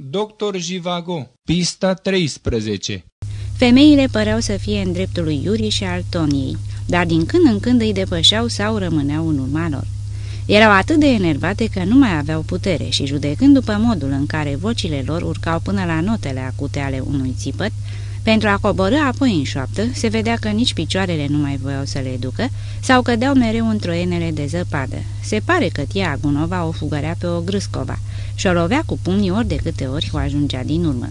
Doctor Jivago, pista 13 Femeile păreau să fie în dreptul lui Iuri și al Toniei, dar din când în când îi depășeau sau rămâneau în urma lor. Erau atât de enervate că nu mai aveau putere și, judecând după modul în care vocile lor urcau până la notele acute ale unui țipăt, pentru a coborâ apoi în șoaptă, se vedea că nici picioarele nu mai voiau să le ducă sau cădeau mereu în troienele de zăpadă. Se pare că tia Agunova o fugărea pe o grâscova și o lovea cu pumnii ori de câte ori o ajungea din urmă.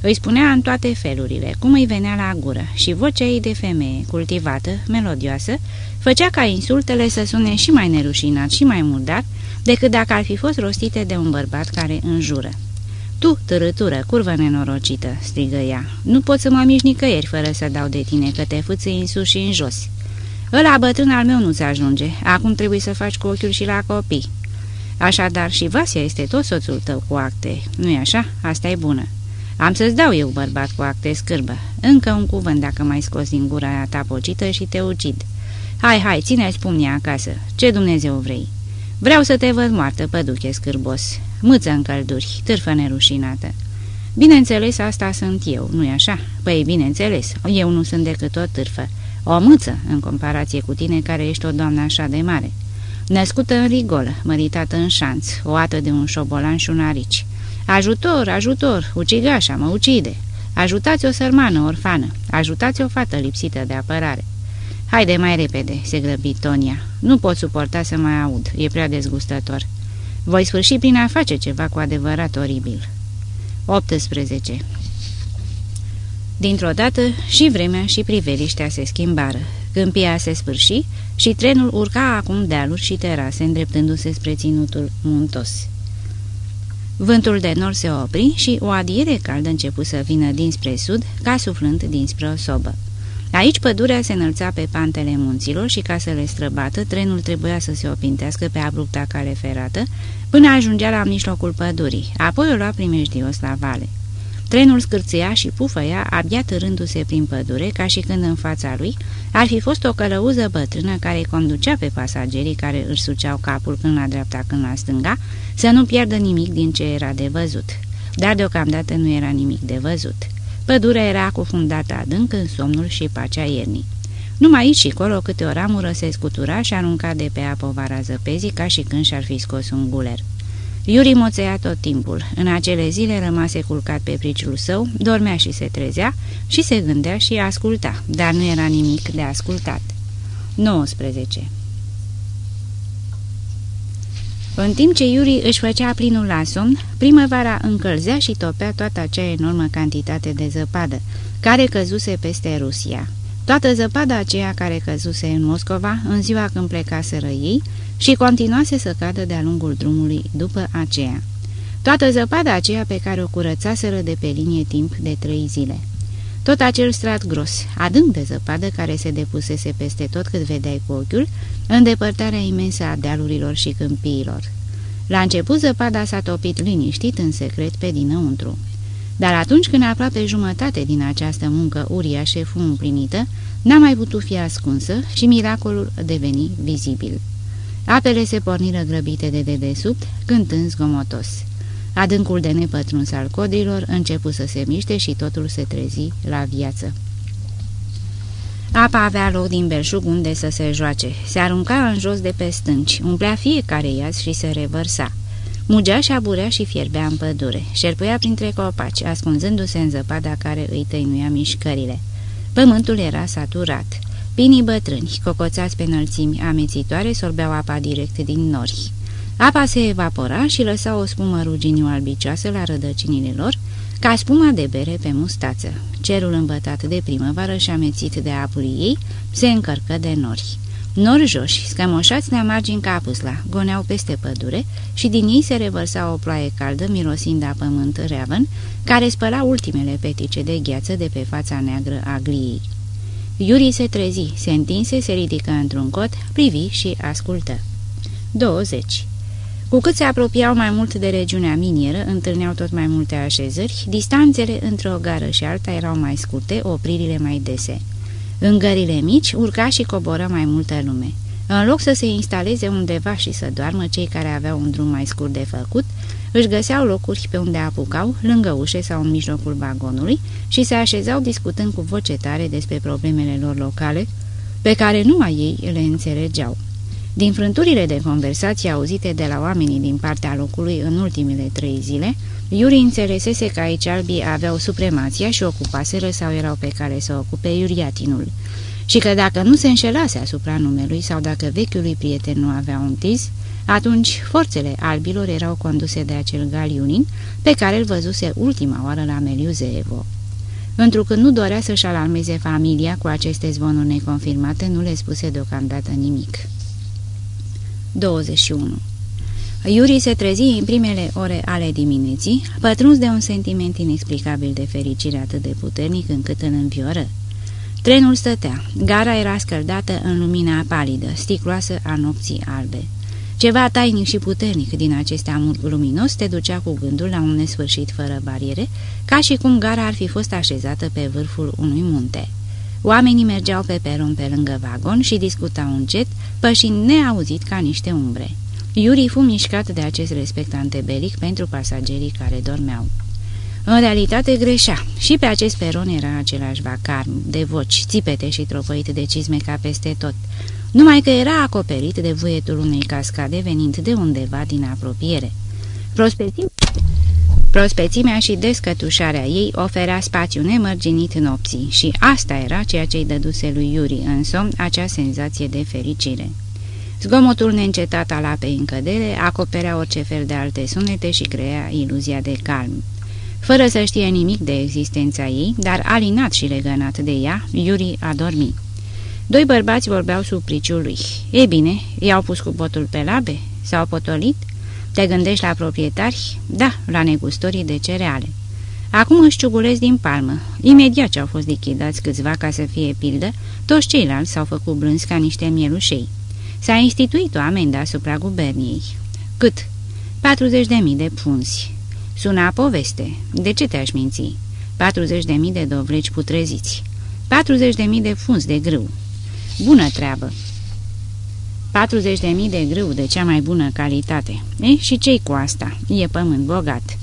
Îi spunea în toate felurile, cum îi venea la gură și vocea ei de femeie, cultivată, melodioasă, făcea ca insultele să sune și mai nerușinat și mai murdar decât dacă ar fi fost rostite de un bărbat care înjură. Tu, târâtură, curvă nenorocită!" strigă ea. Nu pot să mă mișc nicăieri fără să dau de tine, că te fâțâi în sus și în jos." Ăla bătrân al meu nu-ți ajunge. Acum trebuie să faci cu ochiul și la copii." Așadar, și Vasia este tot soțul tău cu acte, nu-i așa? Asta e bună." Am să-ți dau eu, bărbat cu acte scârbă. Încă un cuvânt dacă mai scos din gura aia ta pocită și te ucid. Hai, hai, ține-ți pumnia acasă. Ce Dumnezeu vrei?" Vreau să te văd moartă, păduche scârbos. Mâță în călduri, târfă nerușinată." Bineînțeles, asta sunt eu, nu-i așa? Păi, bineînțeles, eu nu sunt decât o târfă. O mâță, în comparație cu tine, care ești o doamnă așa de mare. Născută în rigolă, măritată în șanț, o ată de un șobolan și un arici. Ajutor, ajutor, ucigașa mă ucide. Ajutați o sărmană orfană, ajutați o fată lipsită de apărare. Haide mai repede, se grăbi Tonia. Nu pot suporta să mai aud, e prea dezgustător. Voi sfârși prin a face ceva cu adevărat oribil. 18. Dintr-o dată și vremea și priveliștea se schimbară. Câmpia se sfârși și trenul urca acum dealuri și terase, îndreptându-se spre ținutul muntos. Vântul de nord se opri și o adiere caldă începu să vină dinspre sud, ca suflând dinspre o sobă. Aici pădurea se înălța pe pantele munților și ca să le străbată, trenul trebuia să se opintească pe abrupta cale ferată până ajungea la mijlocul pădurii, apoi o lua primejdios la vale. Trenul scârțâia și pufăia, abia târându-se prin pădure, ca și când în fața lui ar fi fost o călăuză bătrână care conducea pe pasagerii care își suceau capul când la dreapta, când la stânga, să nu pierdă nimic din ce era de văzut. Dar deocamdată nu era nimic de văzut. Pădurea era cufundată adânc în somnul și pacea iernii. Numai aici și colo câte o ramură se scutura și arunca de pe apă vara zăpezii ca și când și-ar fi scos un guler. Iuri moțea tot timpul. În acele zile rămase culcat pe priciul său, dormea și se trezea și se gândea și asculta, dar nu era nimic de ascultat. 19. În timp ce Iuri își făcea plinul la somn, primăvara încălzea și topea toată acea enormă cantitate de zăpadă, care căzuse peste Rusia. Toată zăpada aceea care căzuse în Moscova în ziua când plecaseră ei și continuase să cadă de-a lungul drumului după aceea. Toată zăpada aceea pe care o curățaseră de pe linie timp de trei zile. Tot acel strat gros, adânc de zăpadă care se depusese peste tot cât vedeai cu ochiul, în depărtarea imensă a dealurilor și câmpiilor. La început zăpada s-a topit liniștit în secret pe dinăuntru. Dar atunci când aproape jumătate din această muncă uriașă fu împlinită, n-a mai putut fi ascunsă și miracolul deveni vizibil. Apele se porniră grăbite de dedesubt, cântând zgomotos. Adâncul de nepătruns al codrilor începu să se miște și totul se trezi la viață. Apa avea loc din belșug unde să se joace. Se arunca în jos de pe stânci, umplea fiecare iaz și se revărsa. Mugea și aburea și fierbea în pădure. Șerpuia printre copaci, ascunzându-se în zăpada care îi tăinuia mișcările. Pământul era saturat. Pinii bătrâni, cocoțați pe înălțimi amețitoare, sorbeau apa direct din nori. Apa se evapora și lăsa o spumă ruginiu albicioasă la rădăcinile lor, ca spuma de bere pe mustață. Cerul îmbătat de primăvară și amețit de apul ei se încărcă de nori. Nori joși, scămoșați la margini ca pâsla, goneau peste pădure și din ei se revărsa o ploaie caldă mirosind a pământ reavăn, care spăla ultimele petice de gheață de pe fața neagră a gliei. Iuri se trezi, se întinse, se ridică într-un cot, privi și ascultă. 20. Cu cât se apropiau mai mult de regiunea minieră, întâlneau tot mai multe așezări, distanțele între o gară și alta erau mai scurte, opririle mai dese. În gările mici urca și coboră mai multă lume. În loc să se instaleze undeva și să doarmă cei care aveau un drum mai scurt de făcut, Își găseau locuri pe unde apucau, lângă ușe sau în mijlocul vagonului și se așezau discutând cu voce tare despre problemele lor locale, pe care numai ei le înțelegeau. Din frânturile de conversație auzite de la oamenii din partea locului în ultimele trei zile, Iuri înțelesese că aici albii aveau supremația și ocupaseră sau erau pe care să ocupe Iuriatinul și că dacă nu se înșelase asupra numelui sau dacă vechiului prieten nu avea un tiz, atunci forțele albilor erau conduse de acel galiunin pe care îl văzuse ultima oară la Meliuzeevo. Întrucât nu dorea să-și alarmeze familia cu aceste zvonuri neconfirmate, nu le spuse deocamdată nimic. 21. Iuri se trezi în primele ore ale dimineții, pătruns de un sentiment inexplicabil de fericire atât de puternic încât îl învioră. Trenul stătea. Gara era scăldată în lumina palidă, sticloasă a nopții albe. Ceva tainic și puternic din acest amur luminos te ducea cu gândul la un nesfârșit fără bariere, ca și cum gara ar fi fost așezată pe vârful unui munte. Oamenii mergeau pe peron pe lângă vagon și discutau încet, pășind neauzit ca niște umbre. Iuri fu mișcat de acest respect antebelic pentru pasagerii care dormeau. În realitate greșea. Și pe acest peron era același vacarm, de voci, țipete și tropăit de cizme ca peste tot, numai că era acoperit de vuietul unei cascade venind de undeva din apropiere. Prospețimea, prospețimea și descătușarea ei oferea spațiu nemărginit nopții și asta era ceea ce îi dăduse lui Iuri în somn acea senzație de fericire. Zgomotul neîncetat al apei în cădere acoperea orice fel de alte sunete și crea iluzia de calm. Fără să știe nimic de existența ei, dar alinat și legănat de ea, Iuri a dormit. Doi bărbați vorbeau sub priciul lui. E bine, i-au pus cu botul pe labe? S-au potolit? Te gândești la proprietari? Da, la negustorii de cereale. Acum își ciugulesc din palmă. Imediat ce au fost lichidați câțiva ca să fie pildă, toți ceilalți s-au făcut blânzi ca niște mielușei. S-a instituit o amendă asupra guberniei. Cât? 40.000 de punzi. Suna poveste. De ce te-aș minți? 40.000 de dovleci putreziți. 40.000 de funzi de grâu. Bună treabă! 40.000 de grâu de cea mai bună calitate. E, și ce cu asta? E pământ bogat.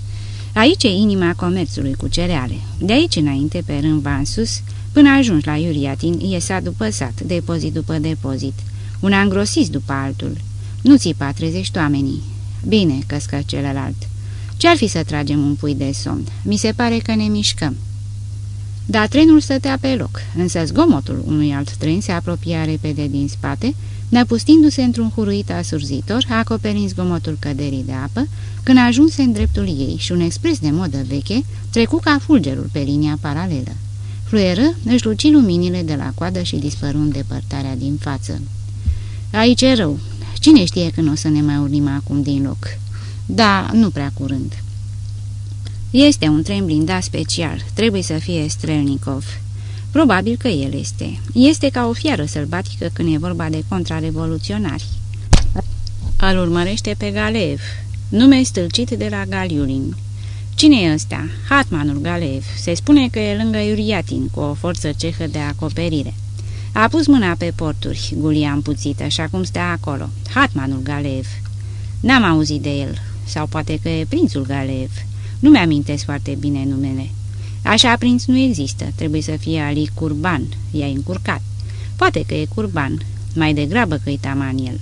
Aici e inima comerțului cu cereale. De aici înainte, pe rând în sus, până ajungi la Iuriatin, e sat după sat, depozit după depozit. Un angrosis după altul. Nu țipa, trezești oamenii. Bine, căscă celălalt. Ce-ar fi să tragem un pui de somn? Mi se pare că ne mișcăm. Dar trenul stătea pe loc, însă zgomotul unui alt tren se apropia repede din spate, năpustindu-se într-un huruit asurzitor, acoperind zgomotul căderii de apă, când ajunse în dreptul ei și un expres de modă veche trecu ca fulgerul pe linia paralelă. Fluieră, își luci luminile de la coadă și dispăru în depărtarea din față. Aici e rău. Cine știe când o să ne mai urnim acum din loc? Da, nu prea curând. Este un tren blindat special, trebuie să fie Strelnikov. Probabil că el este. Este ca o fiară sălbatică când e vorba de contrarevoluționari. Îl urmărește pe Galeev, nume stâlcit de la Galiulin. Cine e ăsta? Hatmanul Galeev. Se spune că e lângă Iuriatin, cu o forță cehă de acoperire. A pus mâna pe porturi, gulia împuțită, așa cum stă acolo. Hatmanul Galeev. N-am auzit de el. Sau poate că e prințul Galeev. Nu mi-amintesc foarte bine numele. Așa prinț nu există, trebuie să fie Ali Curban, i-a încurcat. Poate că e Curban, mai degrabă că e taman el.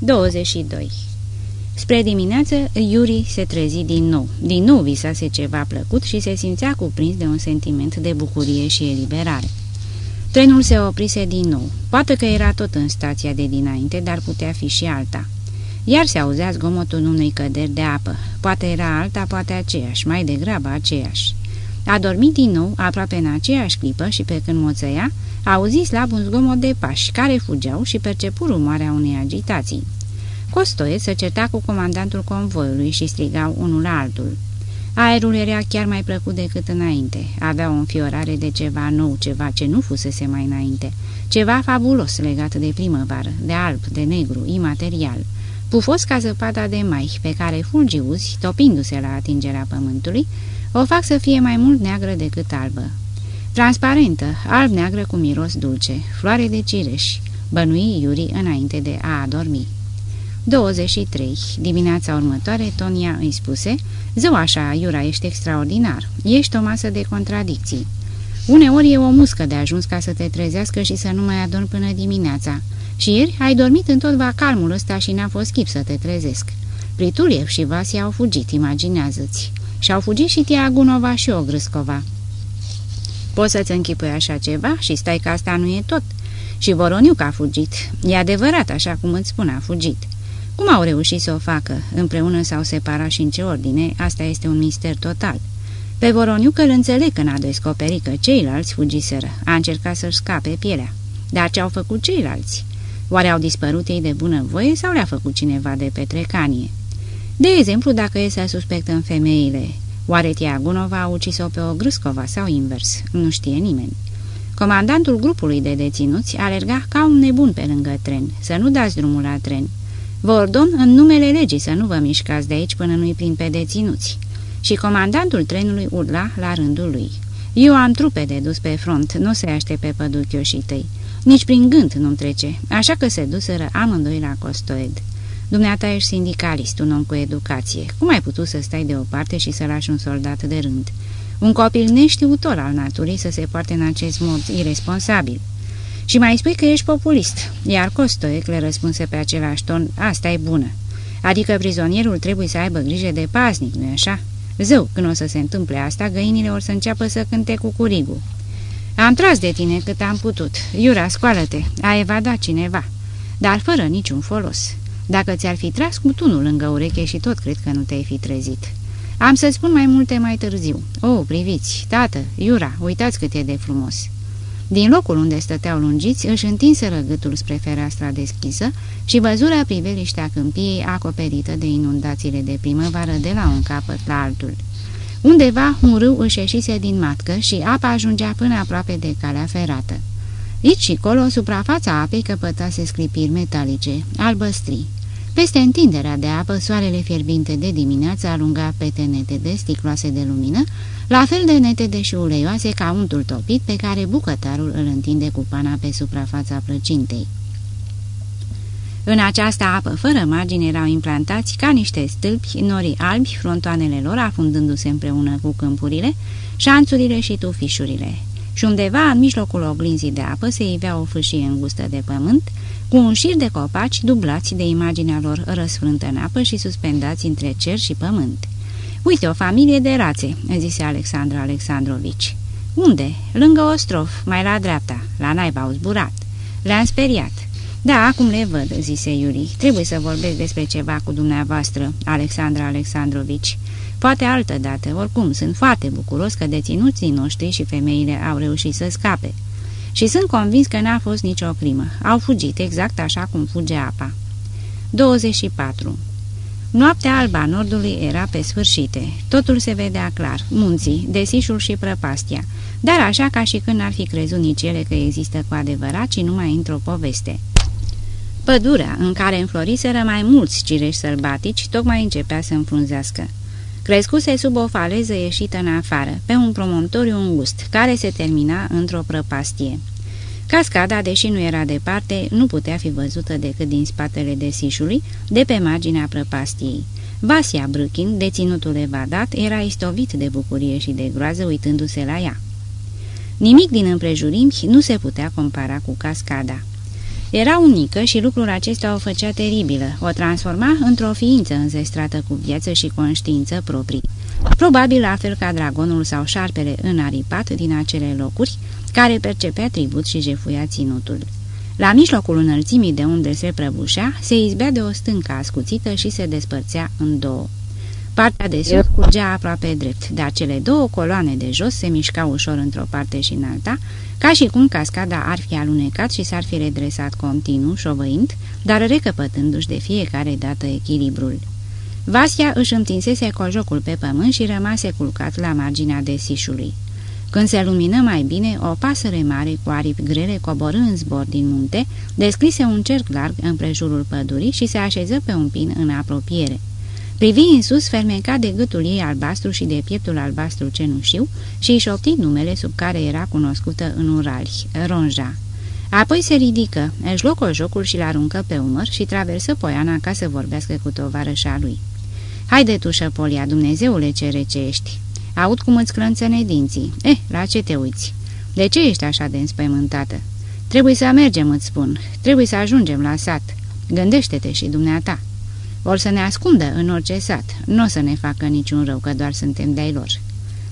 22. Spre dimineață, Iuri se trezi din nou. Din nou visase ceva plăcut și se simțea cuprins de un sentiment de bucurie și eliberare. Trenul se oprise din nou. Poate că era tot în stația de dinainte, dar putea fi și alta. Iar se auzea zgomotul unui căderi de apă. Poate era alta, poate aceeași, mai degrabă aceeași. A dormit din nou, aproape în aceeași clipă și pe când moțăia, auzi slab un zgomot de pași care fugeau și percepu rumoarea unei agitații. Costoie se certa cu comandantul convoiului și strigau unul la altul. Aerul era chiar mai plăcut decât înainte. Avea o înfiorare de ceva nou, ceva ce nu fusese mai înainte. Ceva fabulos legat de primăvară, de alb, de negru, imaterial pufos ca zăpada de mai, pe care fulgii uzi, topindu-se la atingerea pământului, o fac să fie mai mult neagră decât albă. Transparentă, alb-neagră cu miros dulce, floare de cireș, bănui Iuri înainte de a adormi. 23. Dimineața următoare, Tonia îi spuse, Zău așa, Iura, ești extraordinar. Ești o masă de contradicții. Uneori e o muscă de ajuns ca să te trezească și să nu mai adormi până dimineața. Și ieri ai dormit în tot vacalmul ăsta și n-a fost chip să te trezesc. Prituliev și Vasia au fugit, imaginează-ți. Și-au fugit și Tiagunova și Ogrâscova. Poți să-ți închipui așa ceva și stai că asta nu e tot. Și Voroniuc a fugit. E adevărat, așa cum îți spun, a fugit. Cum au reușit să o facă? Împreună s-au separat și în ce ordine? Asta este un mister total. Pe Voroniuc îl înțeleg când a descoperit că ceilalți fugiseră. A încercat să-și scape pielea. Dar ce au făcut ceilalți? Oare au dispărut ei de bunăvoie sau le-a făcut cineva de petrecanie? De exemplu, dacă e să suspectăm femeile, oare Tiagunova a ucis-o pe o Grâscova sau invers? Nu știe nimeni. Comandantul grupului de deținuți alerga ca un nebun pe lângă tren. Să nu dați drumul la tren. Vă ordon în numele legii să nu vă mișcați de aici până nu-i prind pe deținuți. Și comandantul trenului urla la rândul lui. Eu am trupe de dus pe front, nu se aștepe păduchioșii tăi. Nici prin gând nu-mi trece, așa că se duseră amândoi la Costoed. Dumneata ești sindicalist, un om cu educație. Cum ai putut să stai deoparte și să lași un soldat de rând? Un copil neștiutor al naturii să se poarte în acest mod irresponsabil. Și mai spui că ești populist, iar Costoec le răspunse pe același ton, asta e bună. Adică prizonierul trebuie să aibă grijă de paznic, nu-i așa? Zău, când o să se întâmple asta, găinile or să înceapă să cânte cu curigul. Am tras de tine cât am putut. Iura, scoală-te, a evadat cineva. Dar fără niciun folos. Dacă ți-ar fi tras cu tunul lângă ureche și tot cred că nu te-ai fi trezit. Am să spun mai multe mai târziu. O, priviți, tată, Iura, uitați cât e de frumos." Din locul unde stăteau lungiți, își întinseră gâtul spre fereastra deschisă și văzura priveliștea câmpiei acoperită de inundațiile de primăvară de la un capăt la altul. Undeva un râu își ieșise din matcă și apa ajungea până aproape de calea ferată. Aici și colo, suprafața apei căpătase sclipiri metalice, albăstrii. Peste întinderea de apă, soarele fierbinte de dimineață alunga pete nete de sticloase de lumină, la fel de netede și șuleioase ca untul topit pe care bucătarul îl întinde cu pana pe suprafața plăcintei. În această apă fără margine erau implantați ca niște stâlpi norii albi, frontoanele lor afundându-se împreună cu câmpurile, șanțurile și tufișurile. Și undeva, în mijlocul oglinzii de apă, se ivea o fâșie îngustă de pământ, cu un șir de copaci dublați de imaginea lor răsfrântă în apă și suspendați între cer și pământ. Uite, o familie de rațe," zise Alexandru Alexandrovici. Unde? Lângă Ostrof, mai la dreapta. La naiba au zburat. Le-am speriat." Da, acum le văd," zise Iuri. Trebuie să vorbesc despre ceva cu dumneavoastră, Alexandra Alexandrovici. Poate altă dată, oricum, sunt foarte bucuros că deținuții noștri și femeile au reușit să scape. Și sunt convins că n-a fost nicio crimă. Au fugit exact așa cum fuge apa. 24. Noaptea alba a nordului era pe sfârșite. Totul se vedea clar, munții, desișul și prăpastia, dar așa ca și când ar fi crezut nici ele că există cu adevărat, ci numai într-o poveste. Pădurea, în care înfloriseră mai mulți cireși sălbatici, tocmai începea să înfrunzească. Crescuse sub o faleză ieșită în afară, pe un promontoriu îngust, care se termina într-o prăpastie. Cascada, deși nu era departe, nu putea fi văzută decât din spatele desișului, de pe marginea prăpastiei. Vasia Brâchin, deținutul evadat, era istovit de bucurie și de groază uitându-se la ea. Nimic din împrejurimi nu se putea compara cu cascada. Era unică și lucrul acesta o făcea teribilă, o transforma într-o ființă înzestrată cu viață și conștiință proprii. Probabil la fel ca dragonul sau șarpele înaripat din acele locuri, care percepea tribut și jefuia ținutul. La mijlocul înălțimii de unde se prăbușea, se izbea de o stâncă ascuțită și se despărțea în două. Partea de sus curgea aproape drept, dar cele două coloane de jos se mișcau ușor într-o parte și în alta, ca și cum cascada ar fi alunecat și s-ar fi redresat continuu, șovăind, dar recăpătându-și de fiecare dată echilibrul. Vasia își întinsese cojocul pe pământ și rămase culcat la marginea desișului. Când se lumină mai bine, o pasăre mare cu aripi grele coborâ în zbor din munte, descrise un cerc larg împrejurul pădurii și se așeză pe un pin în apropiere. Privi în sus, fermecat de gâtul ei albastru și de pieptul albastru cenușiu și își opti numele sub care era cunoscută în urali, Ronja. Apoi se ridică, își locă jocul și-l aruncă pe umăr și traversă poiana ca să vorbească cu tovarășa lui. Haide tu, șăpolia, Dumnezeule ce rece ești! Aud cum îți clănțăne dinții. Eh, la ce te uiți? De ce ești așa de înspăimântată? Trebuie să mergem, îți spun. Trebuie să ajungem la sat. Gândește-te și dumneata. Vor să ne ascundă în orice sat. Nu o să ne facă niciun rău, că doar suntem de-ai lor.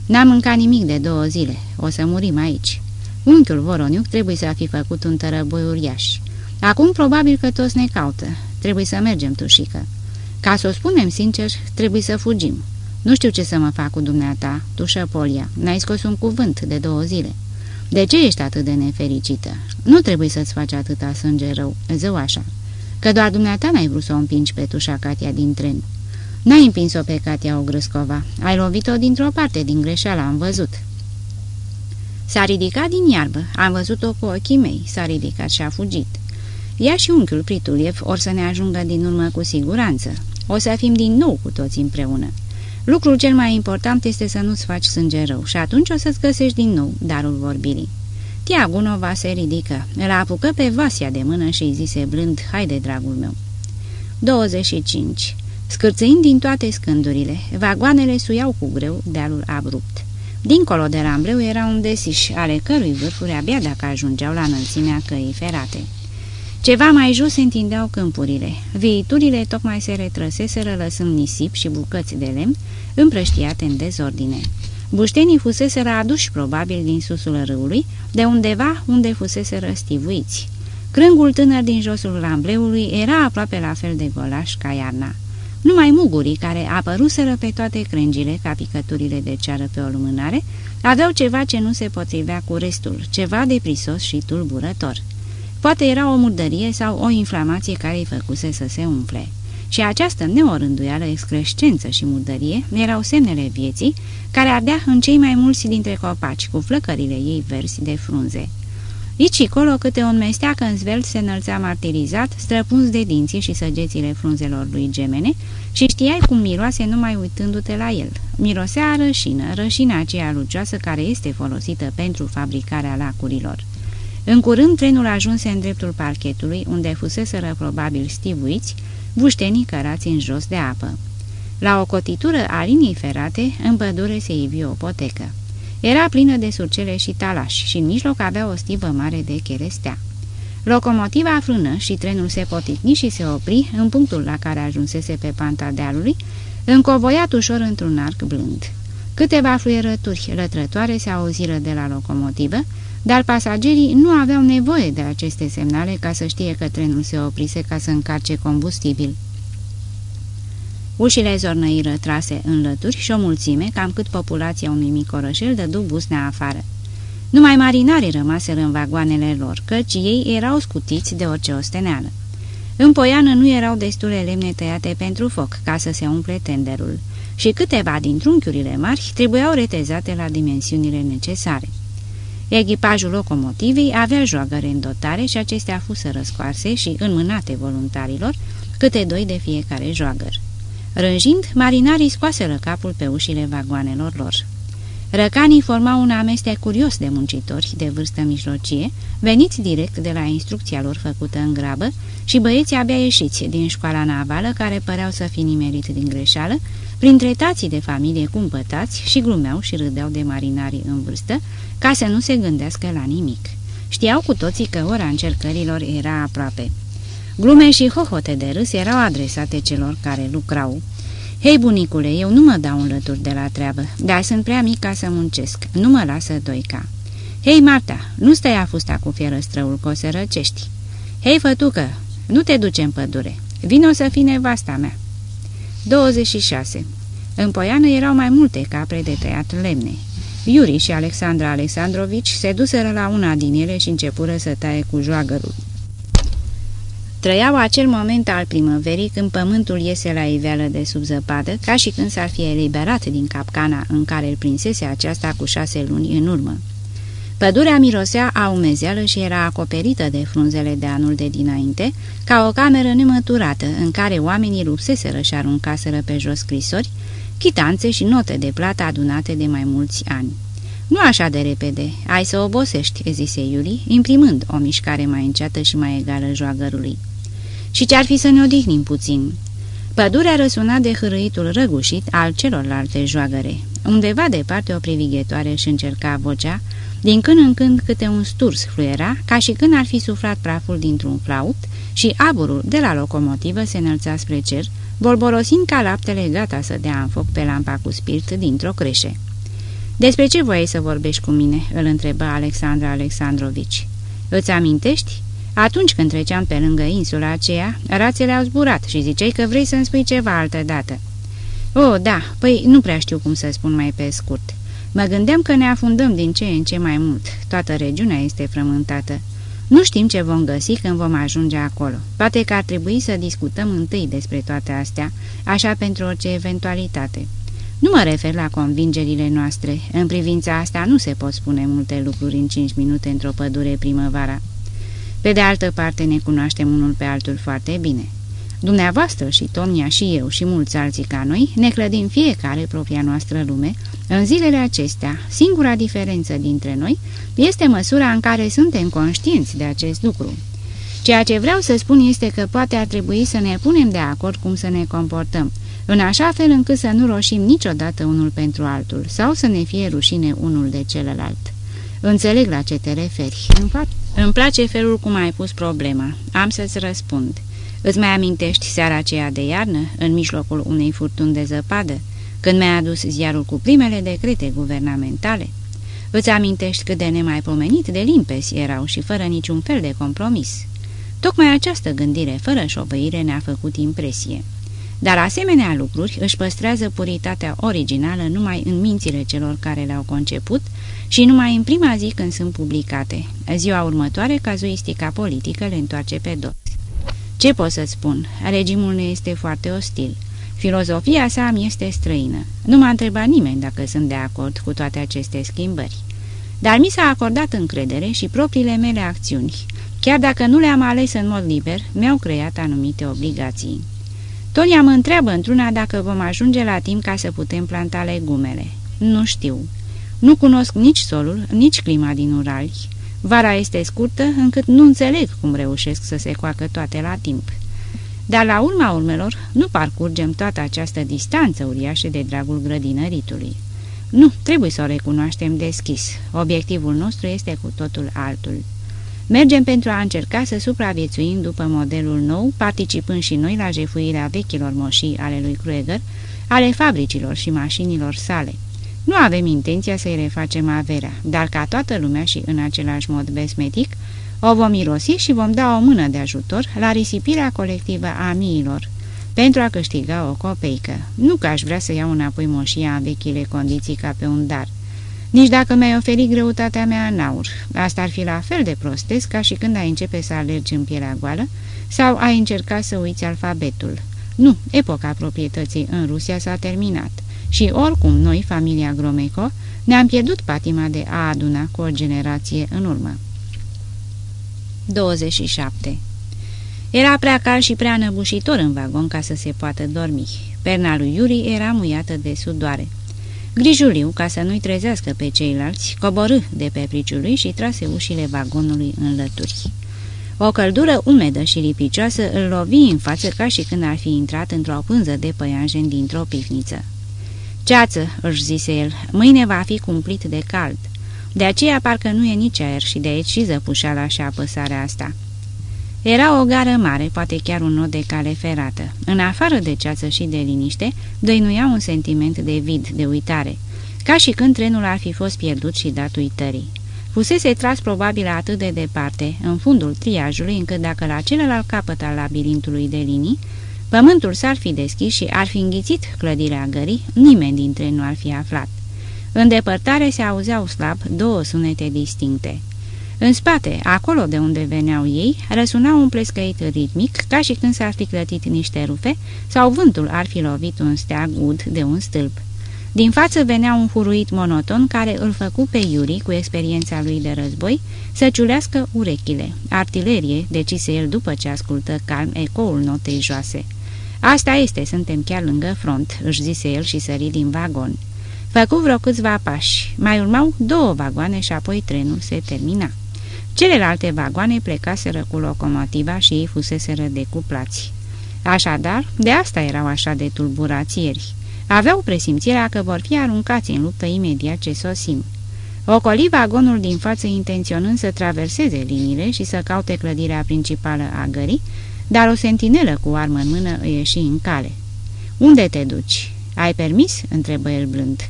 N-am mâncat nimic de două zile. O să murim aici. Unchiul Voroniuc trebuie să fi făcut un tărăboi uriaș. Acum probabil că toți ne caută. Trebuie să mergem, tușică. Ca să o spunem sincer, trebuie să fugim. Nu știu ce să mă fac cu dumneata, tușă Polia. N-ai scos un cuvânt de două zile. De ce ești atât de nefericită? Nu trebuie să-ți faci atâta sânge rău, zău așa. Că doar dumneata n-ai vrut să o împingi pe tușa Catia din tren. N-ai împins-o pe Catia Ogrâscova. Ai lovit-o dintr-o parte din greșeală, am văzut. S-a ridicat din iarbă, am văzut-o cu ochii mei, s-a ridicat și a fugit. Ea și unchiul Prituliev or să ne ajungă din urmă cu siguranță. O să fim din nou cu toți împreună. Lucrul cel mai important este să nu-ți faci sânge rău și atunci o să-ți găsești din nou darul vorbirii. Tiagunova se ridică, îl apucă pe Vasia de mână și îi zise blând, haide, dragul meu. 25. Scârțâind din toate scândurile, vagoanele suiau cu greu dealul abrupt. Dincolo de rambreu era un desiș, ale cărui vârfuri abia dacă ajungeau la înălțimea căii ferate. Ceva mai jos se întindeau câmpurile. Viiturile tocmai se retrăseseră lăsând nisip și bucăți de lemn împrăștiate în dezordine. Buștenii fuseseră aduși probabil din susul râului, de undeva unde fuseseră stivuiți. Crângul tânăr din josul rambleului era aproape la fel de golaș ca iarna. Numai mugurii care apăruseră pe toate crengile ca picăturile de ceară pe o lumânare aveau ceva ce nu se potrivea cu restul, ceva de prisos și tulburător. Poate era o murdărie sau o inflamație care îi făcuse să se umfle. Și această neorânduială excrescență și murdărie erau semnele vieții care ardea în cei mai mulți dintre copaci, cu flăcările ei verzi de frunze. Aici și colo câte un mesteac zvelt se înălța martirizat, străpuns de dinții și săgețile frunzelor lui gemene și știai cum miroase numai uitându-te la el. Mirosea rășină, rășina aceea lucioasă care este folosită pentru fabricarea lacurilor. În curând, trenul ajunse în dreptul parchetului, unde fuseseră probabil stivuiți, buștenii cărați în jos de apă. La o cotitură a liniei ferate, în pădure se ivi o potecă. Era plină de surcele și talași și în mijloc avea o stivă mare de cherestea. Locomotiva frână și trenul se poticni și se opri în punctul la care ajunsese pe panta dealului, încovoiat ușor într-un arc blând. Câteva fluierături lătrătoare se auziră de la locomotivă, dar pasagerii nu aveau nevoie de aceste semnale ca să știe că trenul se oprise ca să încarce combustibil. Ușile zornăiră trase în lături și o mulțime, cam cât populația unui mic orășel, dădu busnea afară. Numai marinarii rămaseră în vagoanele lor, căci ei erau scutiți de orice osteneală. În poiană nu erau destule lemne tăiate pentru foc ca să se umple tenderul și câteva din trunchiurile mari trebuiau retezate la dimensiunile necesare. Echipajul locomotivei avea joagăre în dotare și acestea fusă răscoarse și înmânate voluntarilor, câte doi de fiecare joagăr. Rânjind, marinarii scoaseră capul pe ușile vagoanelor lor. Răcanii formau un amestec curios de muncitori de vârstă mijlocie, veniți direct de la instrucția lor făcută în grabă și băieții abia ieșiți din școala navală care păreau să fi nimerit din greșeală, printre tații de familie cumpătați și glumeau și râdeau de marinarii în vârstă, ca să nu se gândească la nimic. Știau cu toții că ora încercărilor era aproape. Glume și hohote de râs erau adresate celor care lucrau. Hei, bunicule, eu nu mă dau înlături de la treabă, dar sunt prea mic ca să muncesc. Nu mă lasă doica. Hei, Marta, nu stai afusta cu fierăstrăul, că o să răcești. Hei, fătucă, nu te duce în pădure. Vino să fii nevasta mea. 26. În poiană erau mai multe capre de tăiat lemne. Iuri și Alexandra Alexandrovici se duseră la una din ele și începură să taie cu joagărul. Trăiau acel moment al primăverii când pământul iese la iveală de sub zăpadă, ca și când s-ar fi eliberat din capcana în care îl prinsese aceasta cu șase luni în urmă. Pădurea mirosea a umezeală și era acoperită de frunzele de anul de dinainte, ca o cameră nemăturată în care oamenii rupseseră și aruncaseră pe jos scrisori, chitanțe și note de plată adunate de mai mulți ani. Nu așa de repede, ai să obosești," zise Iuli, imprimând o mișcare mai înceată și mai egală joagărului. Și ce-ar fi să ne odihnim puțin?" Pădurea răsuna de hârâitul răgușit al celorlalte joagăre. Undeva departe o privighetoare își încerca vocea, din când în când câte un sturs fluiera, ca și când ar fi suflat praful dintr-un flaut și aburul de la locomotivă se înălța spre cer, bolborosind ca laptele gata să dea în foc pe lampa cu spirit dintr-o creșe. Despre ce voiai să vorbești cu mine?" îl întrebă Alexandra Alexandrovici. Îți amintești? Atunci când treceam pe lângă insula aceea, rațele au zburat și ziceai că vrei să-mi spui ceva altă dată." Oh, da, păi nu prea știu cum să spun mai pe scurt. Mă gândeam că ne afundăm din ce în ce mai mult. Toată regiunea este frământată. Nu știm ce vom găsi când vom ajunge acolo. Poate că ar trebui să discutăm întâi despre toate astea, așa pentru orice eventualitate. Nu mă refer la convingerile noastre. În privința asta nu se pot spune multe lucruri în cinci minute într-o pădure primăvara. Pe de altă parte ne cunoaștem unul pe altul foarte bine. Dumneavoastră și Tonia și eu și mulți alții ca noi ne clădim fiecare propria noastră lume. În zilele acestea, singura diferență dintre noi este măsura în care suntem conștienți de acest lucru. Ceea ce vreau să spun este că poate ar trebui să ne punem de acord cum să ne comportăm, în așa fel încât să nu roșim niciodată unul pentru altul sau să ne fie rușine unul de celălalt. Înțeleg la ce te referi. Îmi place felul cum ai pus problema. Am să-ți răspund. Îți mai amintești seara aceea de iarnă, în mijlocul unei furtuni de zăpadă, când mi-ai adus ziarul cu primele decrete guvernamentale? Îți amintești cât de nemaipomenit de limpezi erau și fără niciun fel de compromis? Tocmai această gândire fără șovăire ne-a făcut impresie. Dar asemenea lucruri își păstrează puritatea originală numai în mințile celor care le-au conceput și numai în prima zi când sunt publicate. Ziua următoare, cazuistica politică le întoarce pe dos. Ce pot să spun? Regimul nu este foarte ostil. Filozofia sa mi este străină. Nu m-a întrebat nimeni dacă sunt de acord cu toate aceste schimbări. Dar mi s-a acordat încredere și propriile mele acțiuni. Chiar dacă nu le-am ales în mod liber, mi-au creat anumite obligații. Tonia mă întreabă într-una dacă vom ajunge la timp ca să putem planta legumele. Nu știu. Nu cunosc nici solul, nici clima din Urali. Vara este scurtă, încât nu înțeleg cum reușesc să se coacă toate la timp. Dar la urma urmelor, nu parcurgem toată această distanță uriașă de dragul grădinăritului. Nu, trebuie să o recunoaștem deschis. Obiectivul nostru este cu totul altul. Mergem pentru a încerca să supraviețuim după modelul nou, participând și noi la jefuirea vechilor moșii ale lui Krueger, ale fabricilor și mașinilor sale. Nu avem intenția să-i refacem averea, dar ca toată lumea și în același mod besmetic, o vom irosi și vom da o mână de ajutor la risipirea colectivă a miilor, pentru a câștiga o copeică. Nu că aș vrea să iau înapoi moșia în vechile condiții ca pe un dar, nici dacă mi-ai oferit greutatea mea în aur. Asta ar fi la fel de prostesc ca și când ai începe să alergi în pielea goală sau ai încerca să uiți alfabetul. Nu, epoca proprietății în Rusia s-a terminat și oricum noi, familia Gromeco, ne-am pierdut patima de a aduna cu o generație în urmă. 27. Era prea cald și prea năbușitor în vagon ca să se poată dormi. Perna lui Iuri era muiată de sudoare. Grijuliu, ca să nu-i trezească pe ceilalți, coborâ de pe priciul lui și trase ușile vagonului în lături. O căldură umedă și lipicioasă îl lovi în față ca și când ar fi intrat într-o pânză de păianjen dintr-o pivniță. Ceață, își zise el, mâine va fi cumplit de cald. De aceea parcă nu e nici aer și de aici și zăpușeala și apăsarea asta. Era o gară mare, poate chiar un nod de cale ferată. În afară de ceață și de liniște, dăinuia un sentiment de vid, de uitare, ca și când trenul ar fi fost pierdut și dat uitării. Fusese tras probabil atât de departe, în fundul triajului, încât dacă la celălalt capăt al labirintului de linii, pământul s-ar fi deschis și ar fi înghițit clădirea gării, nimeni dintre nu ar fi aflat. În depărtare se auzeau slab două sunete distincte. În spate, acolo de unde veneau ei, răsuna un plescăit ritmic, ca și când s-ar fi clătit niște rufe sau vântul ar fi lovit un steag ud de un stâlp. Din față venea un furuit monoton care îl făcu pe Iuri, cu experiența lui de război, să ciulească urechile. Artilerie, decise el după ce ascultă calm ecoul notei joase. Asta este, suntem chiar lângă front," își zise el și sări din vagon. Făcu vreo câțiva pași, mai urmau două vagoane și apoi trenul se termina. Celelalte vagoane plecaseră cu locomotiva și ei fuseseră decuplați. Așadar, de asta erau așa de tulburați ieri. Aveau presimțirea că vor fi aruncați în luptă imediat ce sosim. Ocoli vagonul din față intenționând să traverseze liniile și să caute clădirea principală a gării, dar o sentinelă cu armă în mână îi ieși în cale. Unde te duci?" Ai permis?" întrebă el blând.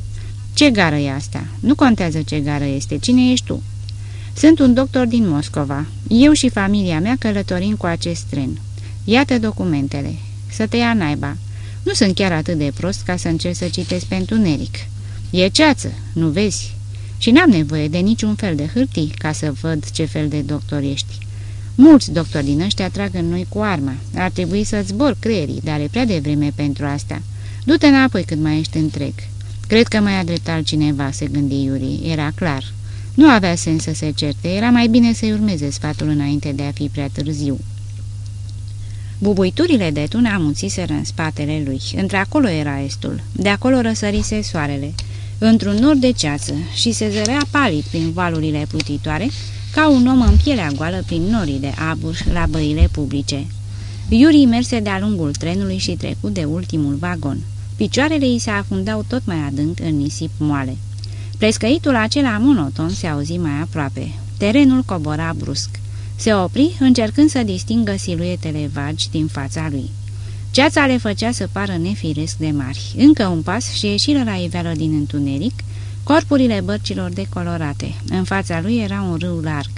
Ce gară e asta? Nu contează ce gară este. Cine ești tu?" Sunt un doctor din Moscova. Eu și familia mea călătorim cu acest tren. Iată documentele. Să te ia naiba. Nu sunt chiar atât de prost ca să încerc să citesc pentru neric. E ceață, nu vezi? Și n-am nevoie de niciun fel de hârtii ca să văd ce fel de doctor ești. Mulți doctori din ăștia trag în noi cu arma. Ar trebui să-ți zbor creierii, dar e prea devreme pentru asta. Du-te înapoi cât mai ești întreg. Cred că mai a drept altcineva, se gândi Iuri. Era clar. Nu avea sens să se certe, era mai bine să-i urmeze sfatul înainte de a fi prea târziu. Bubuiturile de tun amuțiseră în spatele lui. Într-acolo era estul. De acolo răsărise soarele. Într-un nor de ceață și se zărea palid prin valurile plutitoare, ca un om în pielea goală prin norii de abur la băile publice. Iuri merse de-a lungul trenului și trecu de ultimul vagon. Picioarele îi se afundau tot mai adânc în nisip moale. Plescăitul acela monoton se auzi mai aproape. Terenul cobora brusc. Se opri, încercând să distingă siluetele vagi din fața lui. Ceața le făcea să pară nefiresc de mari. Încă un pas și ieșiră la iveală din întuneric, corpurile bărcilor decolorate. În fața lui era un râu larg.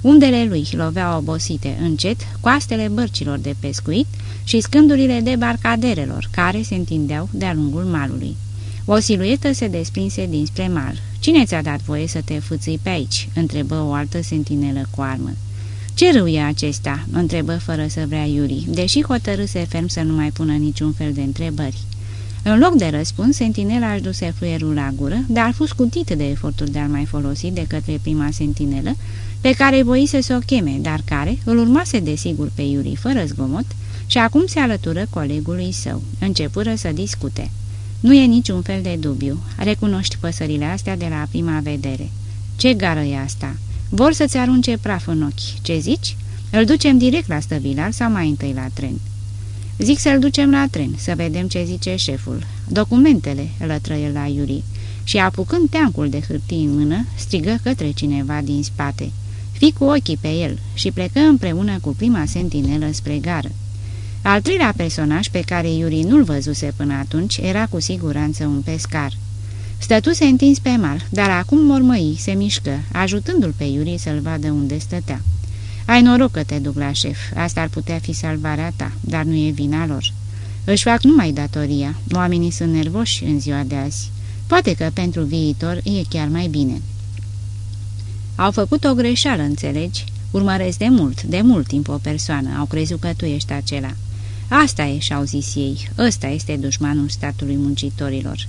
Undele lui loveau obosite, încet, coastele bărcilor de pescuit și scândurile de barcaderelor, care se întindeau de-a lungul malului. O siluetă se desprinse dinspre mal. Cine ți-a dat voie să te fâții pe aici?" întrebă o altă sentinelă cu armă. Ce râu e acesta?" întrebă fără să vrea Iuri, deși hotărâse ferm să nu mai pună niciun fel de întrebări. În loc de răspuns, sentinela își duse fluierul la gură, dar a fost scutit de efortul de a-l mai folosi de către prima sentinelă, pe care voise să o cheme, dar care îl urmase desigur pe Iuri fără zgomot și acum se alătură colegului său. Începură să discute. Nu e niciun fel de dubiu. Recunoști păsările astea de la prima vedere. Ce gară e asta? Vor să-ți arunce praf în ochi. Ce zici? Îl ducem direct la stăvilar sau mai întâi la tren? Zic să-l ducem la tren, să vedem ce zice șeful. Documentele, lătră el la Iuri. Și apucând teancul de hârtii în mână, strigă către cineva din spate. Fii cu ochii pe el și plecă împreună cu prima sentinelă spre gară. Al treilea personaj pe care Iuri nu-l văzuse până atunci era cu siguranță un pescar. Stătuse întins pe mal, dar acum mormăi, se mișcă, ajutându-l pe Iuri să-l vadă unde stătea. Ai noroc că te duc la șef, asta ar putea fi salvarea ta, dar nu e vina lor. Își fac numai datoria, oamenii sunt nervoși în ziua de azi. Poate că pentru viitor e chiar mai bine. Au făcut o greșeală, înțelegi? Urmăresc de mult, de mult timp o persoană, au crezut că tu ești acela. Asta e, și-au zis ei, ăsta este dușmanul statului muncitorilor.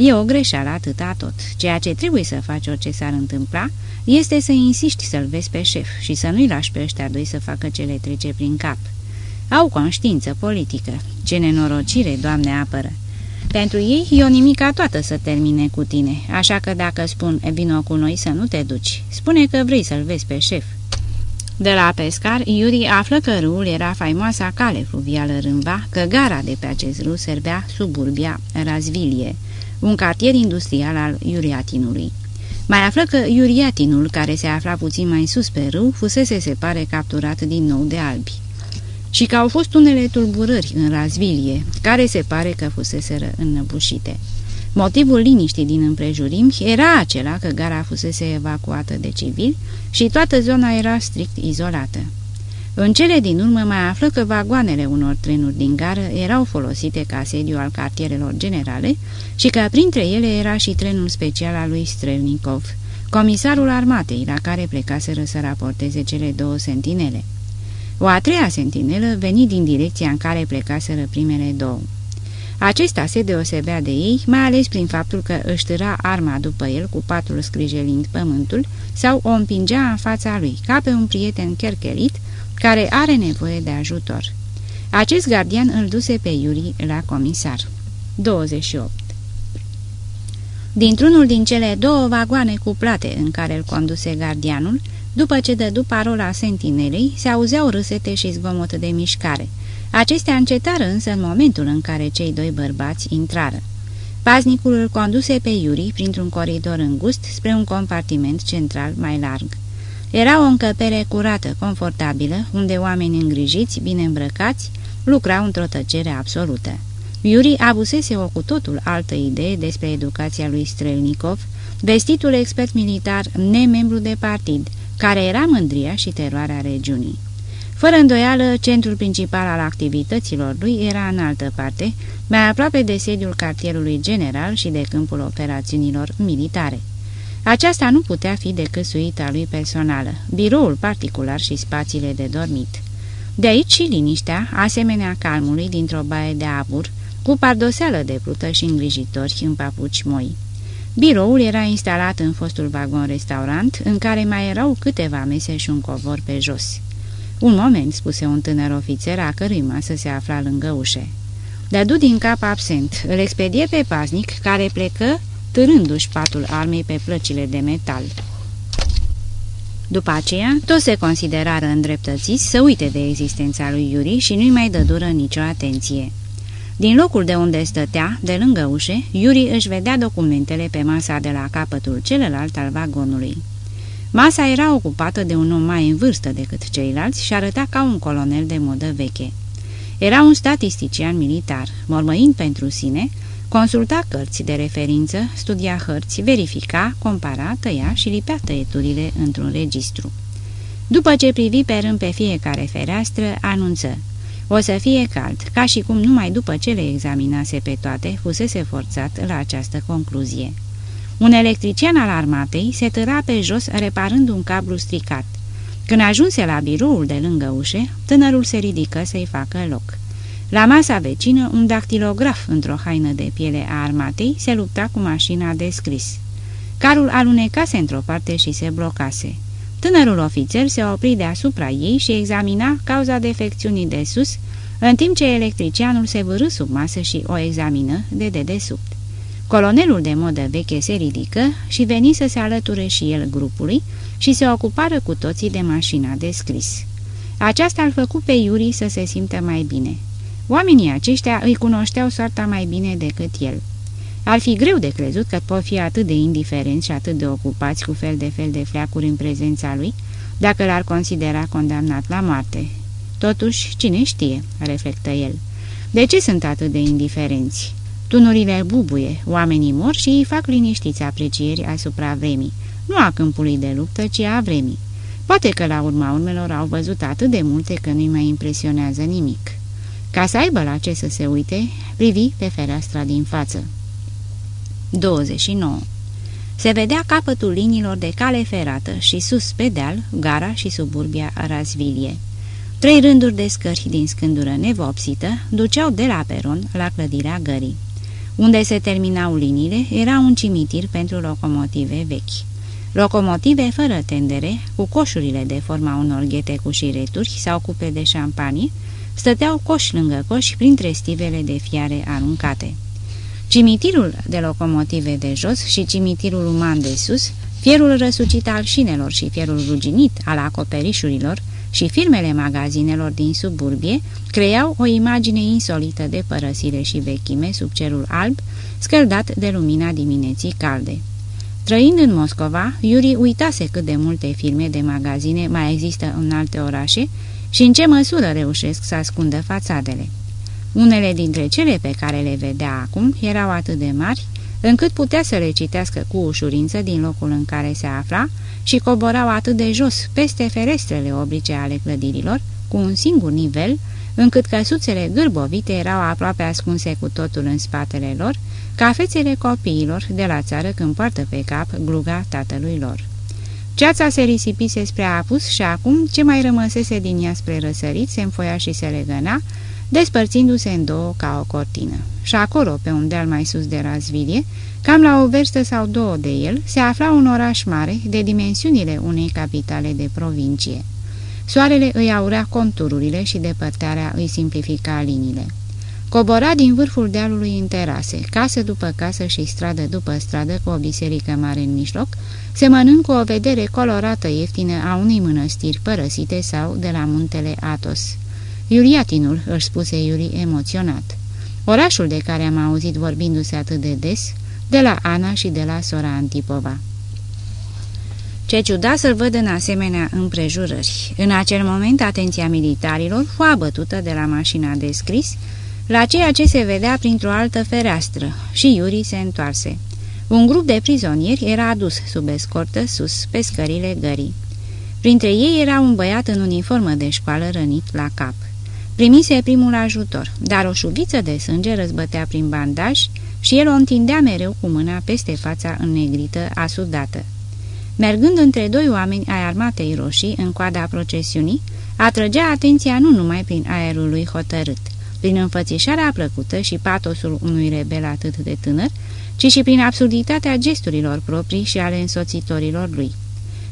E o greșeală atâta tot. Ceea ce trebuie să faci orice s-ar întâmpla este să insiști să-l vezi pe șef și să nu-i lași pe ăștia doi să facă ce le trece prin cap. Au conștiință politică. Ce nenorocire, Doamne, apără! Pentru ei e o nimica toată să termine cu tine, așa că dacă spun e vino cu noi să nu te duci, spune că vrei să-l vezi pe șef. De la pescar, Iuri află că râul era faimoasa cale fluvială Râmba, că gara de pe acest râu servea suburbia Razvilie, un cartier industrial al Iuriatinului. Mai află că Iuriatinul, care se afla puțin mai sus pe râu, fusese se pare capturat din nou de albi. Și că au fost unele tulburări în Razvilie, care se pare că fuseseră înnăbușite. Motivul liniștii din împrejurimi era acela că gara fusese evacuată de civili și toată zona era strict izolată. În cele din urmă mai află că vagoanele unor trenuri din gară erau folosite ca sediu al cartierelor generale și că printre ele era și trenul special al lui Strelnikov, comisarul armatei la care plecaseră să raporteze cele două sentinele. O a treia sentinelă veni din direcția în care plecaseră primele două. Acesta se deosebea de ei, mai ales prin faptul că își târa arma după el cu patul scrijelind pământul sau o împingea în fața lui, ca pe un prieten cherchelit care are nevoie de ajutor. Acest gardian îl duse pe Iuri la comisar. 28. Dintr-unul din cele două vagoane cuplate în care îl conduse gardianul, după ce dădu parola sentinelei, se auzeau râsete și zgomot de mișcare. Acestea încetară însă în momentul în care cei doi bărbați intrară. Paznicul îl conduse pe Iuri printr-un coridor îngust spre un compartiment central mai larg. Era o încăpere curată, confortabilă, unde oameni îngrijiți, bine îmbrăcați, lucrau într-o tăcere absolută. Iuri avusese o cu totul altă idee despre educația lui Strelnikov, vestitul expert militar nemembru de partid, care era mândria și teroarea regiunii. Fără îndoială, centrul principal al activităților lui era în altă parte, mai aproape de sediul cartierului general și de câmpul operațiunilor militare. Aceasta nu putea fi decât suita lui personală, biroul particular și spațiile de dormit. De aici și liniștea, asemenea calmului dintr-o baie de abur, cu pardoseală de plută și îngrijitori în papuci moi. Biroul era instalat în fostul vagon-restaurant, în care mai erau câteva mese și un covor pe jos. Un moment, spuse un tânăr ofițer, a cărui masă se afla lângă ușe. Dădu din cap absent, îl expedie pe paznic, care plecă, târându-și patul armei pe plăcile de metal. După aceea, toți se considerară îndreptățiți să uite de existența lui Iuri și nu-i mai dădură nicio atenție. Din locul de unde stătea, de lângă ușe, Iuri își vedea documentele pe masa de la capătul celălalt al vagonului. Masa era ocupată de un om mai în vârstă decât ceilalți și arăta ca un colonel de modă veche. Era un statistician militar, mormăind pentru sine, consulta cărți de referință, studia hărți, verifica, compara, tăia și lipea tăieturile într-un registru. După ce privi pe rând pe fiecare fereastră, anunță O să fie cald, ca și cum numai după ce le examinase pe toate, fusese forțat la această concluzie. Un electrician al armatei se tăra pe jos reparând un cablu stricat. Când ajunse la biroul de lângă ușe, tânărul se ridică să-i facă loc. La masa vecină, un dactilograf într-o haină de piele a armatei se lupta cu mașina de scris. Carul alunecase într-o parte și se blocase. Tânărul ofițer se opri deasupra ei și examina cauza defecțiunii de sus, în timp ce electricianul se vârâ sub masă și o examină de dedesubt. Colonelul de modă veche se ridică și veni să se alăture și el grupului și se ocupară cu toții de mașina de scris. Aceasta îl făcu pe Iuri să se simtă mai bine. Oamenii aceștia îi cunoșteau soarta mai bine decât el. Ar fi greu de crezut că pot fi atât de indiferenți și atât de ocupați cu fel de fel de fleacuri în prezența lui, dacă l-ar considera condamnat la moarte. Totuși, cine știe, reflectă el. De ce sunt atât de indiferenți? Tunurile bubuie, oamenii mor și îi fac liniștiți aprecieri asupra vremii, nu a câmpului de luptă, ci a vremii. Poate că la urma urmelor au văzut atât de multe că nu-i mai impresionează nimic. Ca să aibă la ce să se uite, privi pe fereastra din față. 29. Se vedea capătul liniilor de cale ferată și sus pe deal, gara și suburbia Razvilie. Trei rânduri de scări din scândură nevopsită duceau de la peron la clădirea gării. Unde se terminau liniile era un cimitir pentru locomotive vechi. Locomotive fără tendere, cu coșurile de forma unor ghete cu șireturi sau cupe de șampanie, stăteau coși lângă coși printre stivele de fiare aruncate. Cimitirul de locomotive de jos și cimitirul uman de sus, fierul răsucit al șinelor și fierul ruginit al acoperișurilor și firmele magazinelor din suburbie creau o imagine insolită de părăsire și vechime sub cerul alb, scăldat de lumina dimineții calde. Trăind în Moscova, Iuri uitase cât de multe firme de magazine mai există în alte orașe și în ce măsură reușesc să ascundă fațadele. Unele dintre cele pe care le vedea acum erau atât de mari, încât putea să le citească cu ușurință din locul în care se afla și coborau atât de jos, peste ferestrele oblice ale clădirilor, cu un singur nivel, încât căsuțele gârbovite erau aproape ascunse cu totul în spatele lor, ca fețele copiilor de la țară când poartă pe cap gluga tatălui lor. Ceața se risipise spre apus și acum ce mai rămăsese din ea spre răsărit se înfoia și se legăna, despărțindu-se în două ca o cortină. Și acolo, pe un deal mai sus de Razvilie, cam la o verstă sau două de el, se afla un oraș mare de dimensiunile unei capitale de provincie. Soarele îi aurea contururile și depărtarea îi simplifica liniile. Cobora din vârful dealului în terase, casă după casă și stradă după stradă cu o biserică mare în mijloc, semănând cu o vedere colorată ieftină a unei mănăstiri părăsite sau de la muntele Atos. Iuriatinul, își spuse Iuri emoționat. Orașul de care am auzit vorbindu-se atât de des, de la Ana și de la sora Antipova. Ce ciudat să-l văd în asemenea împrejurări. În acel moment, atenția militarilor fu abătută de la mașina de scris la ceea ce se vedea printr-o altă fereastră și Iuri se întoarse. Un grup de prizonieri era adus sub escortă sus pe scările gării. Printre ei era un băiat în uniformă de școală rănit la cap. Primise primul ajutor, dar o șuviță de sânge răzbătea prin bandaj și el o întindea mereu cu mâna peste fața înnegrită, asudată. Mergând între doi oameni ai armatei roșii în coada procesiunii, atrăgea atenția nu numai prin aerul lui hotărât, prin înfățișarea plăcută și patosul unui rebel atât de tânăr, ci și prin absurditatea gesturilor proprii și ale însoțitorilor lui.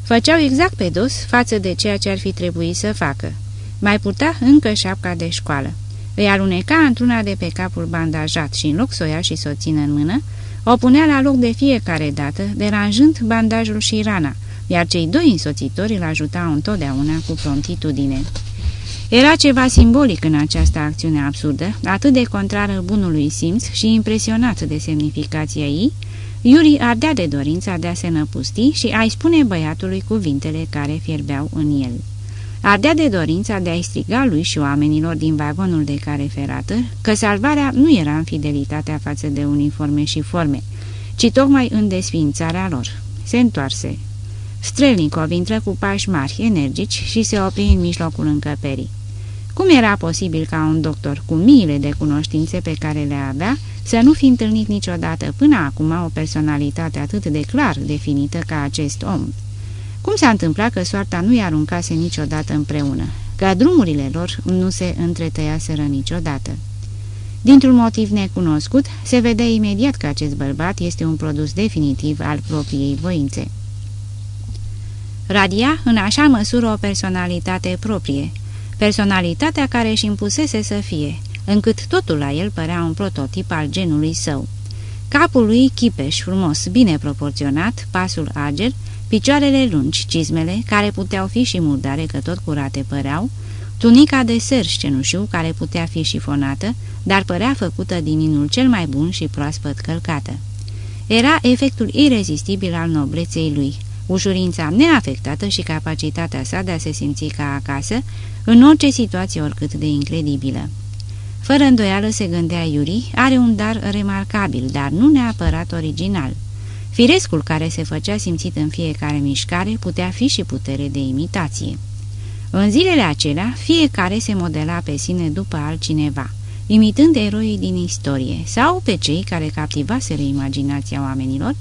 Făceau exact pe dos față de ceea ce ar fi trebuit să facă. Mai purta încă șapca de școală. Îi aluneca într-una de pe capul bandajat și în loc să o ia și să o țină în mână, o punea la loc de fiecare dată, deranjând bandajul și rana, iar cei doi însoțitori îl ajutau întotdeauna cu promptitudine. Era ceva simbolic în această acțiune absurdă, atât de contrară bunului simț și impresionat de semnificația ei, Iuri ardea de dorința de a se năpusti și a-i spune băiatului cuvintele care fierbeau în el. Ardea de dorința de a-i striga lui și oamenilor din vagonul de care ferată că salvarea nu era în fidelitatea față de uniforme și forme, ci tocmai în desfințarea lor. Se întoarse. Strelnikov intră cu pași mari, energici și se opri în mijlocul încăperii. Cum era posibil ca un doctor cu miile de cunoștințe pe care le avea să nu fi întâlnit niciodată până acum o personalitate atât de clar definită ca acest om? Cum s-a întâmplat că soarta nu-i aruncase niciodată împreună, că drumurile lor nu se întretăiaseră niciodată? Dintr-un motiv necunoscut, se vedea imediat că acest bărbat este un produs definitiv al propriei voințe. Radia, în așa măsură, o personalitate proprie, personalitatea care își impusese să fie, încât totul la el părea un prototip al genului său. Capul lui chipeș, frumos, bine proporționat, pasul ager, picioarele lungi, cizmele, care puteau fi și murdare că tot curate păreau, tunica de serj cenușiu, care putea fi șifonată, dar părea făcută din inul cel mai bun și proaspăt călcată. Era efectul irezistibil al nobleței lui, ușurința neafectată și capacitatea sa de a se simți ca acasă, în orice situație oricât de incredibilă. Fără îndoială se gândea Iuri, are un dar remarcabil, dar nu neapărat original. Firescul care se făcea simțit în fiecare mișcare putea fi și putere de imitație. În zilele acelea, fiecare se modela pe sine după altcineva, imitând eroii din istorie sau pe cei care captivaseră imaginația oamenilor,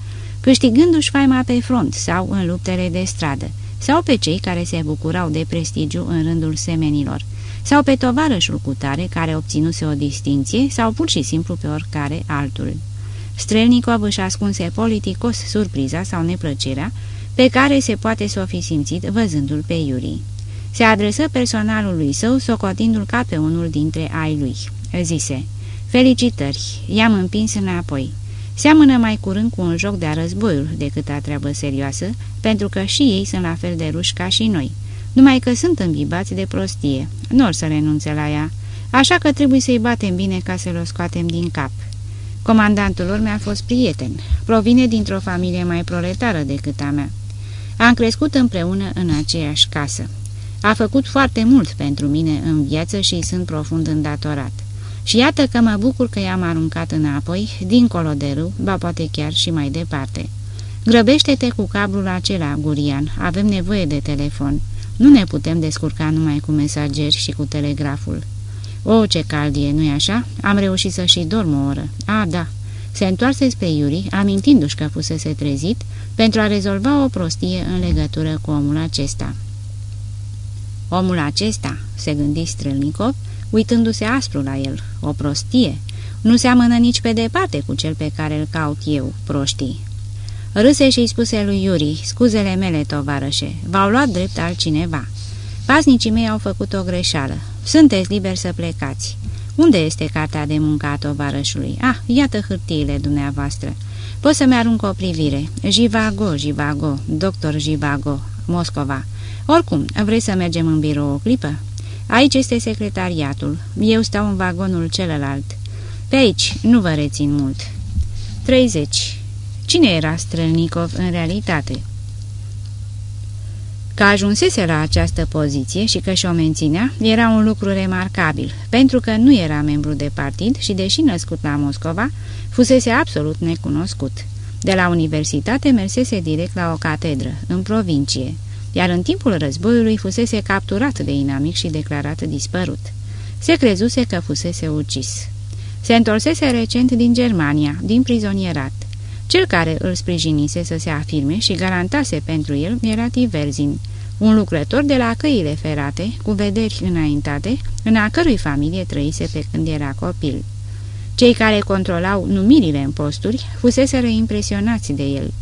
câștigându-și faima pe front sau în luptele de stradă, sau pe cei care se bucurau de prestigiu în rândul semenilor, sau pe tovarășul cutare care obținuse o distinție, sau pur și simplu pe oricare altul. Strelnikov își ascunse politicos surpriza sau neplăcerea pe care se poate să o fi simțit văzându-l pe Iuri. Se adresă personalului său, socotindu-l ca pe unul dintre ai lui. Zise, Felicitări, i-am împins înapoi. Seamănă mai curând cu un joc de-a războiul decât a treabă serioasă, pentru că și ei sunt la fel de ruși ca și noi, numai că sunt îmbibați de prostie, nu or să renunțe la ea, așa că trebuie să-i batem bine ca să-l scoatem din cap. Comandantul lor mi-a fost prieten, provine dintr-o familie mai proletară decât a mea. Am crescut împreună în aceeași casă. A făcut foarte mult pentru mine în viață și sunt profund îndatorat. Și iată că mă bucur că i-am aruncat înapoi, dincolo de râu, ba poate chiar și mai departe. Grăbește-te cu cablul acela, Gurian, avem nevoie de telefon. Nu ne putem descurca numai cu mesageri și cu telegraful. O, ce cald e, nu-i așa? Am reușit să și dorm o oră. A, da. Se întoarse spre Iuri, amintindu-și că fusese trezit, pentru a rezolva o prostie în legătură cu omul acesta. Omul acesta, se gândi Strelnikov, uitându-se aspru la el, o prostie. Nu seamănă nici pe departe cu cel pe care îl caut eu, proștii. Râse și-i spuse lui Iuri, scuzele mele, tovarășe, v-au luat drept altcineva. Pasnicii mei au făcut o greșeală. Sunteți liberi să plecați. Unde este cartea de muncă a tovarășului? Ah, iată hârtiile dumneavoastră. Pot să-mi arunc o privire. Jivago, Jivago, doctor Jivago, Moscova. Oricum, vrei să mergem în birou o clipă? Aici este secretariatul. Eu stau în vagonul celălalt. Pe aici, nu vă rețin mult. 30. Cine era Strelnikov în realitate? Că ajunsese la această poziție și că și-o menținea, era un lucru remarcabil, pentru că nu era membru de partid și, deși născut la Moscova, fusese absolut necunoscut. De la universitate mersese direct la o catedră, în provincie, iar în timpul războiului fusese capturat de inamic și declarat dispărut. Se crezuse că fusese ucis. Se întorsese recent din Germania, din prizonierat. Cel care îl sprijinise să se afirme și garantase pentru el era Tiverzin, un lucrător de la căile ferate, cu vederi înaintate, în a cărui familie trăise pe când era copil. Cei care controlau numirile în posturi fuseseră impresionați de el.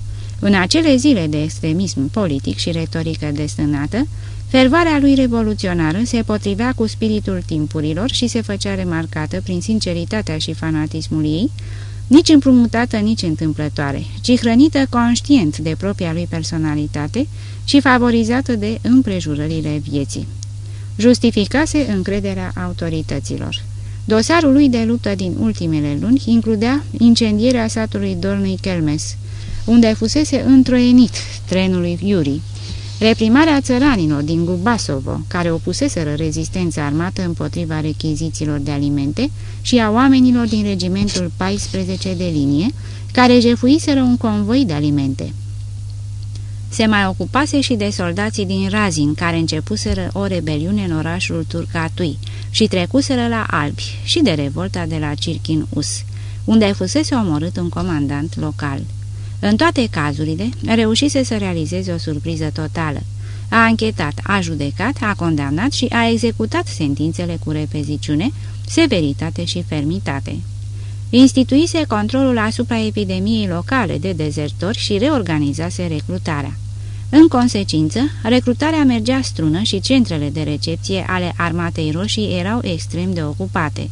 În acele zile de extremism politic și retorică destânată, fervarea lui revoluționară se potrivea cu spiritul timpurilor și se făcea remarcată prin sinceritatea și fanatismul ei, nici împrumutată, nici întâmplătoare, ci hrănită conștient de propria lui personalitate și favorizată de împrejurările vieții. Justificase încrederea autorităților. Dosarul lui de luptă din ultimele luni includea incendierea satului Dornei Kelmes, unde fusese întroienit trenului Iuri, reprimarea țăranilor din Gubasovo, care opuseseră rezistența armată împotriva rechizițiilor de alimente, și a oamenilor din regimentul 14 de linie, care jefuiseră un convoi de alimente. Se mai ocupase și de soldații din Razin, care începuseră o rebeliune în orașul Turcatui și trecuseră la Albi, și de revolta de la Cirkin Us, unde fusese omorât un comandant local. În toate cazurile, reușise să realizeze o surpriză totală. A anchetat, a judecat, a condamnat și a executat sentințele cu repeziciune, severitate și fermitate. Instituise controlul asupra epidemiei locale de dezertori și reorganizase recrutarea. În consecință, recrutarea mergea strună și centrele de recepție ale armatei roșii erau extrem de ocupate.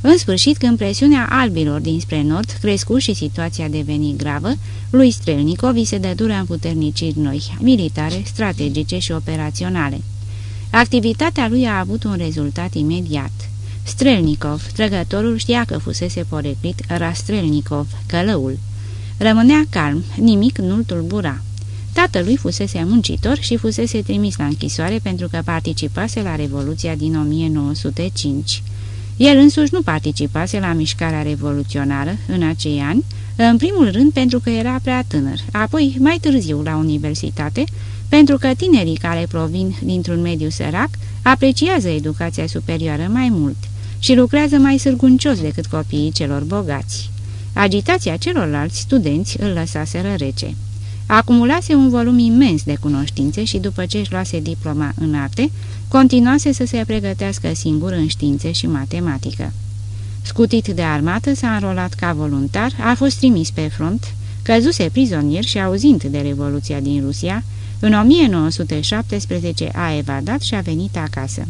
În sfârșit, când presiunea albilor dinspre nord crescu și situația deveni gravă, lui Strelnikov îi se dădură împuterniciri noi, militare, strategice și operaționale. Activitatea lui a avut un rezultat imediat. Strelnikov, trăgătorul, știa că fusese poreclit Rastrelnikov, călăul. Rămânea calm, nimic nu-l tulbura. Tatălui fusese muncitor și fusese trimis la închisoare pentru că participase la Revoluția din 1905. El însuși nu participase la mișcarea revoluționară în acei ani, în primul rând pentru că era prea tânăr, apoi mai târziu la universitate, pentru că tinerii care provin dintr-un mediu sărac apreciază educația superioară mai mult și lucrează mai sârguncios decât copiii celor bogați. Agitația celorlalți studenți îl lăsaseră rece. Acumulase un volum imens de cunoștințe și după ce își luase diploma în arte, continuase să se pregătească singur în științe și matematică. Scutit de armată, s-a înrolat ca voluntar, a fost trimis pe front, căzuse prizonier și auzind de Revoluția din Rusia, în 1917 a evadat și a venit acasă.